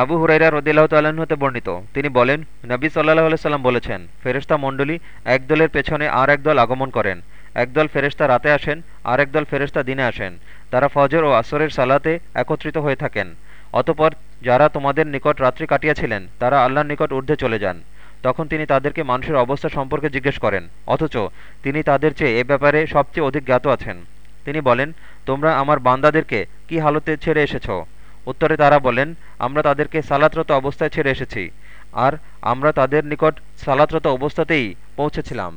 আবু হুরাইরা রদিল্লাহ তাল্লাহ্ন হতে বর্ণিত। তিনি বলেন, নবী সাল্লাহ সাল্লাম বলেছেন, ফেরেশতা মণ্ডলী এক দলের পেছনে আর একদল আগমন করেন। একদল ফেরেশতা রাতে আসেন, আর একদল ফেরেশতা দিনে আসেন। তারা ফজর ও আসরের সালাতে একত্রিত হয়ে থাকেন। অতপর যারা তোমাদের নিকট রাত্রি কাটিয়েছিলেন, তারা আল্লাহর নিকট ঊর্ধ্বে চলে যান। তখন তিনি তাদেরকে মানুষের অবস্থা সম্পর্কে জিজ্ঞেস করেন, অথচ তিনি তাদের চেয়ে এ ব্যাপারে সবচেয়ে অধিক জ্ঞাত আছেন। তিনি বলেন, তোমরা আমার বান্দাদেরকে কি হালতে ছেড়ে এসেছ? উত্তরে তারা বলেন, আমরা তাদেরকে সালাতরত অবস্থায় ছেড়ে এসেছি, আর আমরা তাদের নিকট সালাতরত অবস্থাতেই পৌঁছেছিলাম।